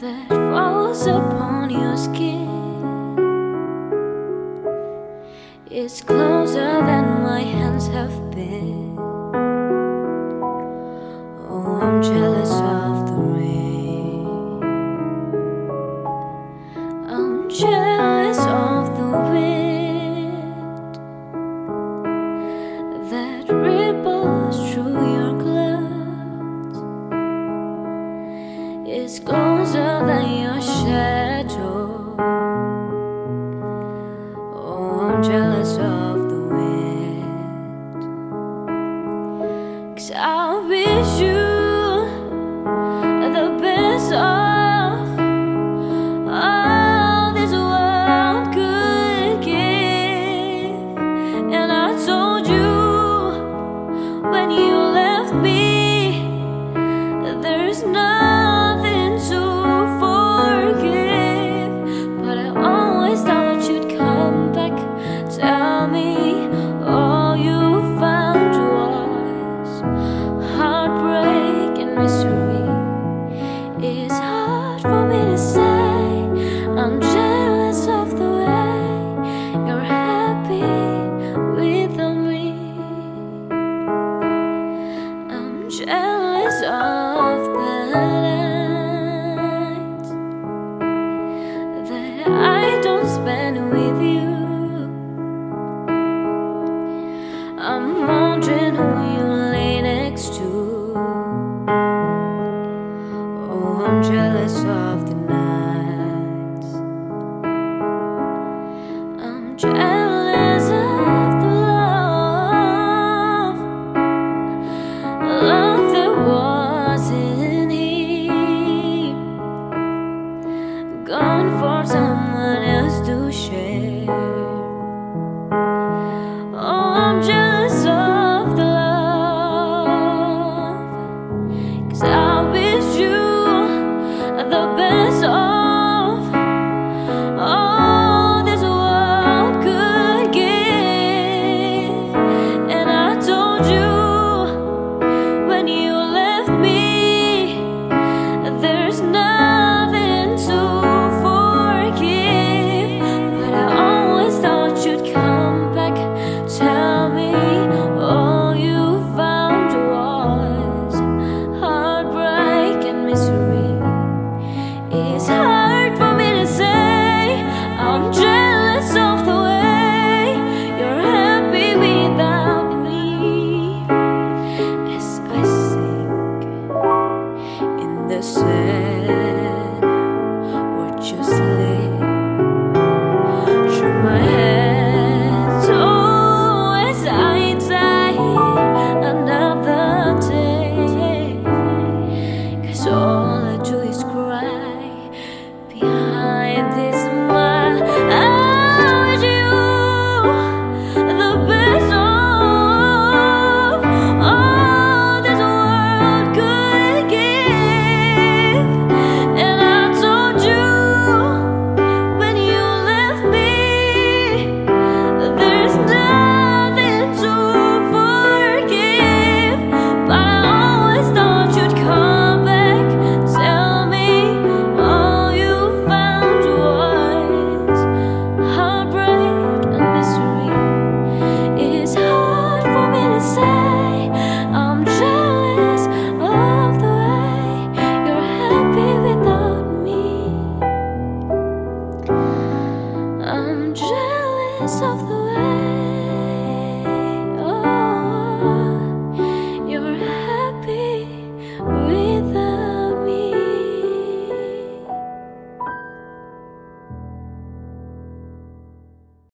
that falls upon your skin. It's closer than my hands have been. Oh, I'm jealous of the rain. I'm jealous. I'm jealous of the wind. Cause I wish you the best of. I'm wondering who said. of the way.